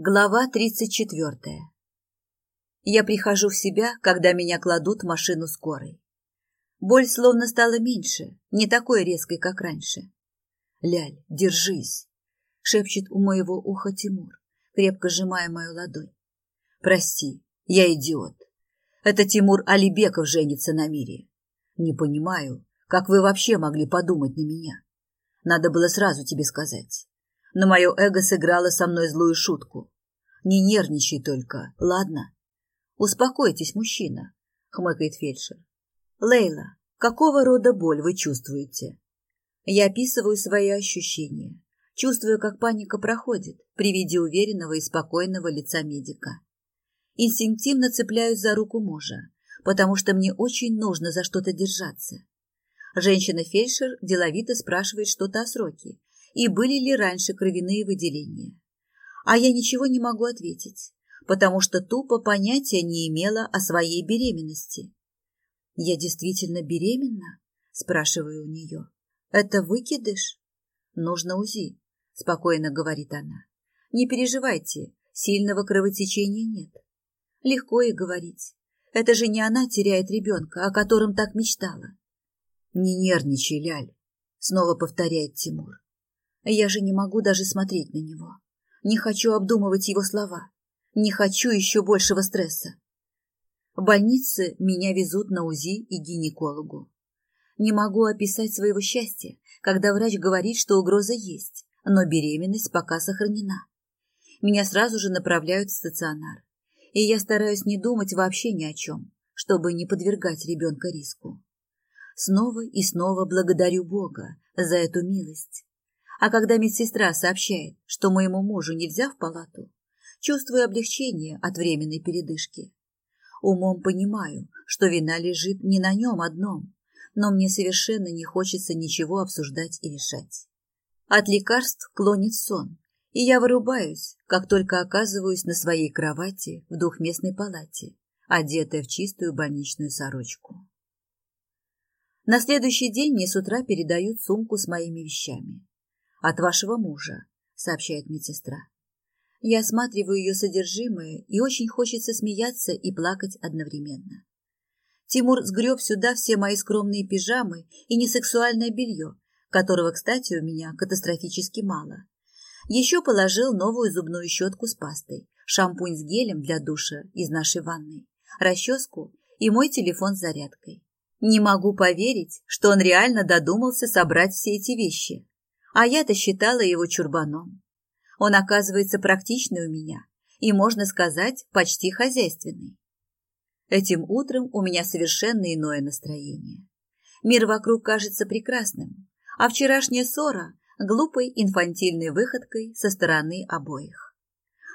Глава 34. Я прихожу в себя, когда меня кладут в машину скорой. Боль словно стала меньше, не такой резкой, как раньше. «Ляль, держись!» — шепчет у моего уха Тимур, крепко сжимая мою ладонь. «Прости, я идиот. Это Тимур Алибеков женится на мире. Не понимаю, как вы вообще могли подумать на меня. Надо было сразу тебе сказать но мое эго сыграло со мной злую шутку. Не нервничай только, ладно? Успокойтесь, мужчина, хмыкает фельдшер. Лейла, какого рода боль вы чувствуете? Я описываю свои ощущения, Чувствую, как паника проходит при виде уверенного и спокойного лица медика. Инстинктивно цепляюсь за руку мужа, потому что мне очень нужно за что-то держаться. Женщина-фельдшер деловито спрашивает что-то о сроке, и были ли раньше кровяные выделения. А я ничего не могу ответить, потому что тупо понятия не имела о своей беременности. «Я действительно беременна?» – спрашиваю у нее. «Это выкидыш?» «Нужно УЗИ», – спокойно говорит она. «Не переживайте, сильного кровотечения нет». Легко и говорить. Это же не она теряет ребенка, о котором так мечтала. «Не нервничай, Ляль», — снова повторяет Тимур. Я же не могу даже смотреть на него. Не хочу обдумывать его слова. Не хочу еще большего стресса. В больнице меня везут на УЗИ и гинекологу. Не могу описать своего счастья, когда врач говорит, что угроза есть, но беременность пока сохранена. Меня сразу же направляют в стационар. И я стараюсь не думать вообще ни о чем, чтобы не подвергать ребенка риску. Снова и снова благодарю Бога за эту милость, а когда медсестра сообщает, что моему мужу нельзя в палату, чувствую облегчение от временной передышки. Умом понимаю, что вина лежит не на нем одном, но мне совершенно не хочется ничего обсуждать и решать. От лекарств клонит сон, и я вырубаюсь, как только оказываюсь на своей кровати в двухместной палате, одетая в чистую больничную сорочку. На следующий день мне с утра передают сумку с моими вещами от вашего мужа, сообщает медсестра. Я осматриваю ее содержимое, и очень хочется смеяться и плакать одновременно. Тимур сгреб сюда все мои скромные пижамы и несексуальное белье, которого, кстати, у меня катастрофически мало. Еще положил новую зубную щетку с пастой, шампунь с гелем для душа из нашей ванной, расческу и мой телефон с зарядкой. Не могу поверить, что он реально додумался собрать все эти вещи. А я-то считала его чурбаном. Он, оказывается, практичный у меня и, можно сказать, почти хозяйственный. Этим утром у меня совершенно иное настроение. Мир вокруг кажется прекрасным, а вчерашняя ссора – глупой инфантильной выходкой со стороны обоих.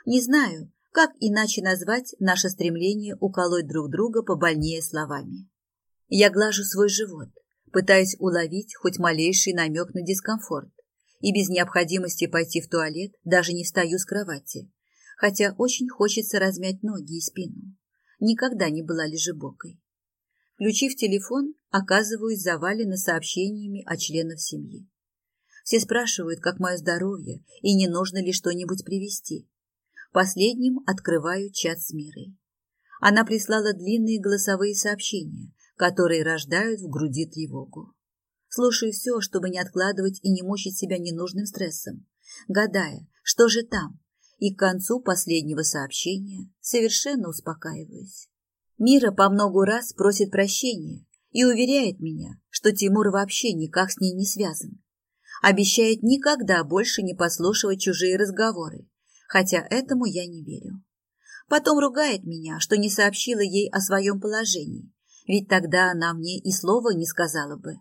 Не знаю, как иначе назвать наше стремление уколоть друг друга побольнее словами. Я глажу свой живот, пытаясь уловить хоть малейший намек на дискомфорт, и без необходимости пойти в туалет даже не встаю с кровати, хотя очень хочется размять ноги и спину. Никогда не была лежебокой. Включив телефон, оказываюсь завалена сообщениями о членах семьи. Все спрашивают, как мое здоровье и не нужно ли что-нибудь привезти. Последним открываю чат с Мирой. Она прислала длинные голосовые сообщения, которые рождают в груди тревогу слушаю все, чтобы не откладывать и не мучить себя ненужным стрессом, гадая, что же там, и к концу последнего сообщения совершенно успокаиваюсь. Мира по многу раз просит прощения и уверяет меня, что Тимур вообще никак с ней не связан. Обещает никогда больше не послушивать чужие разговоры, хотя этому я не верю. Потом ругает меня, что не сообщила ей о своем положении, ведь тогда она мне и слова не сказала бы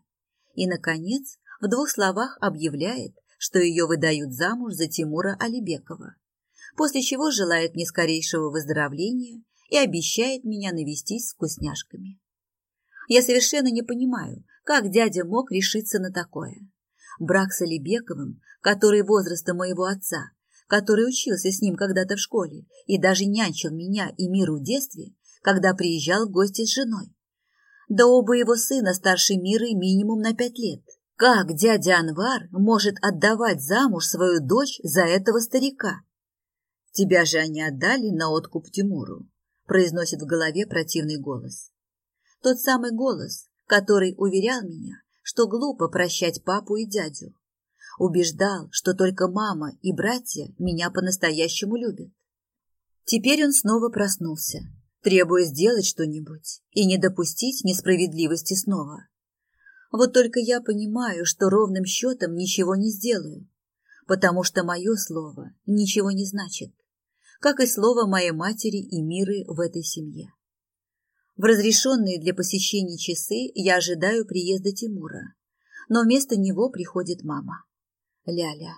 и, наконец, в двух словах объявляет, что ее выдают замуж за Тимура Алибекова, после чего желает мне скорейшего выздоровления и обещает меня навестись с вкусняшками. Я совершенно не понимаю, как дядя мог решиться на такое. Брак с Алибековым, который возраста моего отца, который учился с ним когда-то в школе и даже нянчил меня и миру в детстве, когда приезжал в гости с женой. Да оба его сына старше Миры минимум на пять лет. Как дядя Анвар может отдавать замуж свою дочь за этого старика? Тебя же они отдали на откуп Тимуру, произносит в голове противный голос. Тот самый голос, который уверял меня, что глупо прощать папу и дядю. Убеждал, что только мама и братья меня по-настоящему любят. Теперь он снова проснулся, требуя сделать что-нибудь и не допустить несправедливости снова. Вот только я понимаю, что ровным счетом ничего не сделаю, потому что мое слово ничего не значит, как и слово моей матери и миры в этой семье. В разрешенные для посещения часы я ожидаю приезда Тимура, но вместо него приходит мама. Ляля,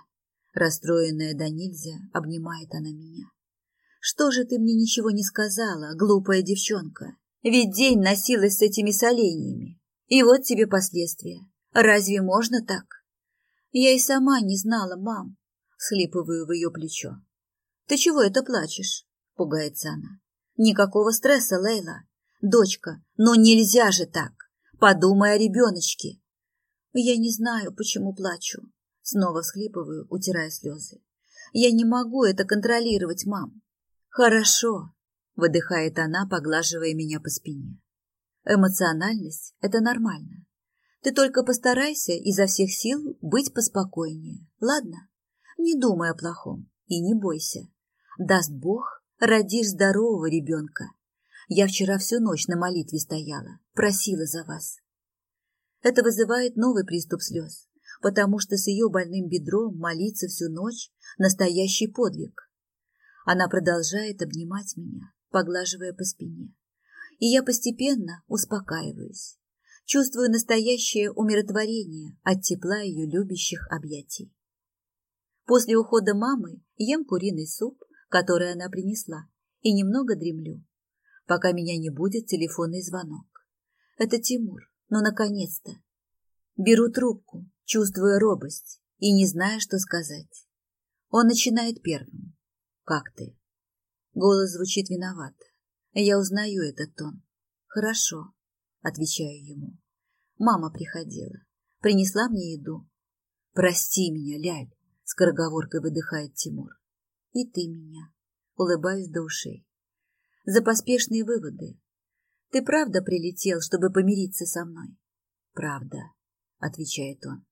расстроенная до нельзя, обнимает она меня. Что же ты мне ничего не сказала, глупая девчонка? Ведь день носилась с этими соленьями. И вот тебе последствия. Разве можно так? Я и сама не знала, мам. Схлипываю в ее плечо. Ты чего это плачешь? Пугается она. Никакого стресса, Лейла. Дочка, но ну нельзя же так. Подумай о ребеночке. Я не знаю, почему плачу. Снова всхлипываю, утирая слезы. Я не могу это контролировать, мам. «Хорошо», — выдыхает она, поглаживая меня по спине. «Эмоциональность — это нормально. Ты только постарайся изо всех сил быть поспокойнее, ладно? Не думай о плохом и не бойся. Даст Бог, родишь здорового ребенка. Я вчера всю ночь на молитве стояла, просила за вас». Это вызывает новый приступ слез, потому что с ее больным бедром молиться всю ночь – настоящий подвиг. Она продолжает обнимать меня, поглаживая по спине. И я постепенно успокаиваюсь. Чувствую настоящее умиротворение от тепла ее любящих объятий. После ухода мамы ем куриный суп, который она принесла, и немного дремлю, пока меня не будет телефонный звонок. Это Тимур, но ну, наконец-то. Беру трубку, чувствуя робость и не зная, что сказать. Он начинает первым. Как ты? Голос звучит виноват. Я узнаю этот тон. Хорошо, отвечаю ему. Мама приходила, принесла мне еду. Прости меня, Ляль, скороговоркой выдыхает Тимур. И ты меня, улыбаюсь до ушей. За поспешные выводы. Ты правда прилетел, чтобы помириться со мной? Правда, отвечает он.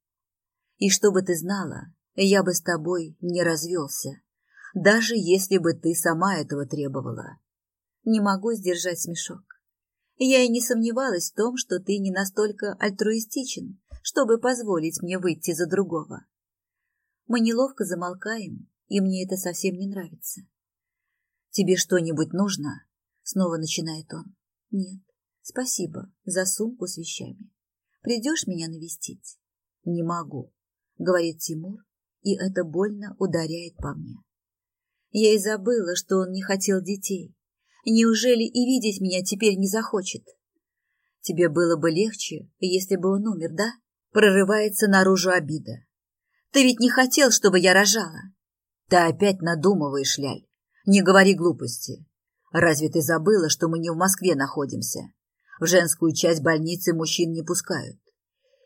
И чтобы ты знала, я бы с тобой не развелся даже если бы ты сама этого требовала. Не могу сдержать смешок. Я и не сомневалась в том, что ты не настолько альтруистичен, чтобы позволить мне выйти за другого. Мы неловко замолкаем, и мне это совсем не нравится. Тебе что-нибудь нужно? Снова начинает он. Нет, спасибо за сумку с вещами. Придешь меня навестить? Не могу, говорит Тимур, и это больно ударяет по мне. Я и забыла, что он не хотел детей. Неужели и видеть меня теперь не захочет? Тебе было бы легче, если бы он умер, да? Прорывается наружу обида. Ты ведь не хотел, чтобы я рожала. Ты опять надумываешь, Ляль. Не говори глупости. Разве ты забыла, что мы не в Москве находимся? В женскую часть больницы мужчин не пускают.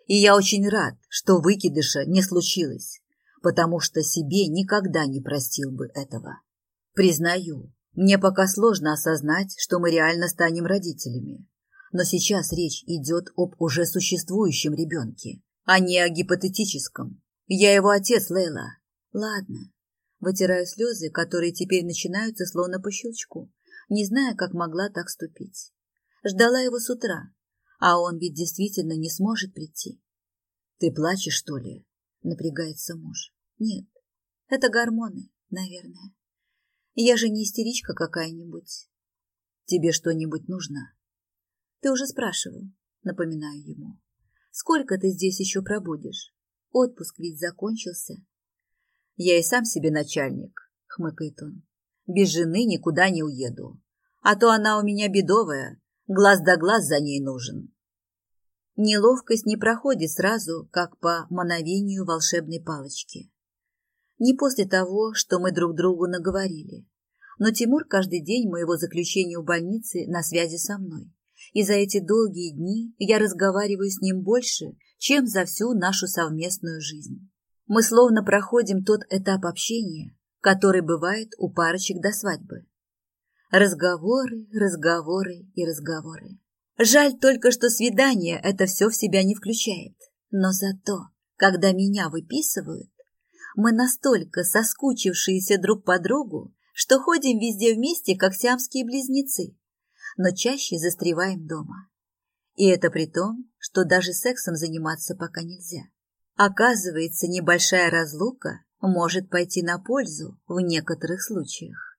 И я очень рад, что выкидыша не случилось потому что себе никогда не простил бы этого. Признаю, мне пока сложно осознать, что мы реально станем родителями. Но сейчас речь идет об уже существующем ребенке, а не о гипотетическом. Я его отец, Лейла. Ладно. Вытираю слезы, которые теперь начинаются словно по щелчку, не зная, как могла так ступить. Ждала его с утра, а он ведь действительно не сможет прийти. Ты плачешь, что ли? напрягается муж. Нет, это гормоны, наверное. Я же не истеричка какая-нибудь. Тебе что-нибудь нужно? Ты уже спрашивал, напоминаю ему. Сколько ты здесь еще пробудешь? Отпуск ведь закончился. Я и сам себе начальник, хмыкает он. Без жены никуда не уеду. А то она у меня бедовая, глаз да глаз за ней нужен. Неловкость не проходит сразу, как по мановению волшебной палочки. Не после того, что мы друг другу наговорили. Но Тимур каждый день моего заключения в больнице на связи со мной. И за эти долгие дни я разговариваю с ним больше, чем за всю нашу совместную жизнь. Мы словно проходим тот этап общения, который бывает у парочек до свадьбы. Разговоры, разговоры и разговоры. Жаль только, что свидание это все в себя не включает. Но зато, когда меня выписывают, мы настолько соскучившиеся друг по другу, что ходим везде вместе, как сиамские близнецы, но чаще застреваем дома. И это при том, что даже сексом заниматься пока нельзя. Оказывается, небольшая разлука может пойти на пользу в некоторых случаях.